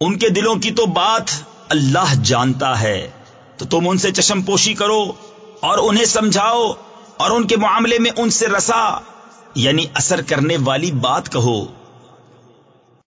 ان کے دلوں کی تو بات اللہ جانتا ہے، تو تم ان سے چشم پوشی کرو اور انہیں سمجھاؤ اور ان کے معاملے میں ان سے رسا یعنی اثر کرنے والی بات کہو۔